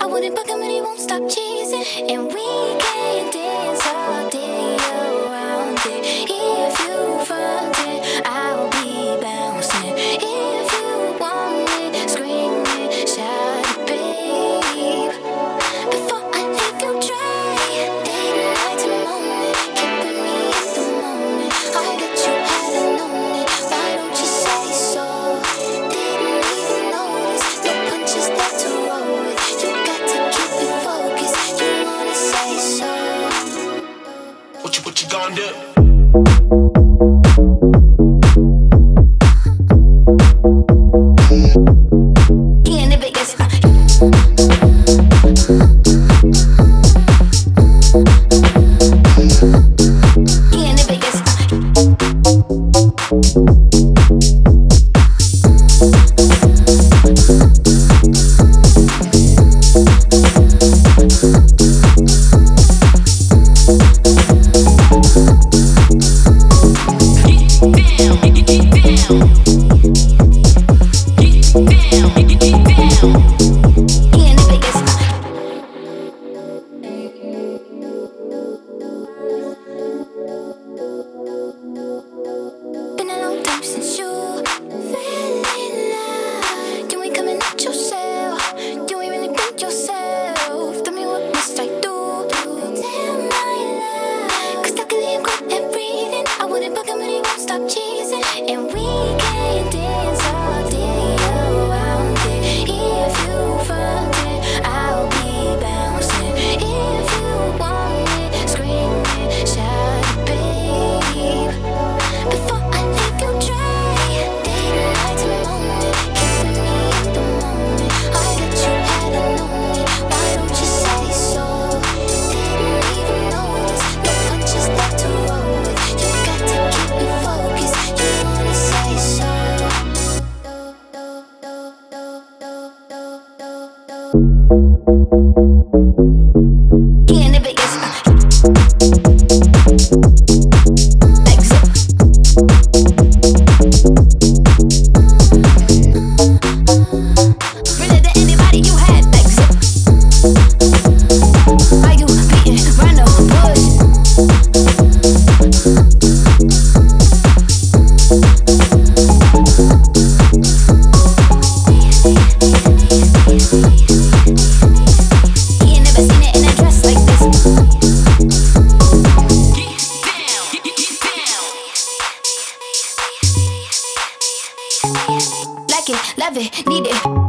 I wouldn't bug him and he won't stop chasing. And we can dance. Can't it yourself? you. love it, need it.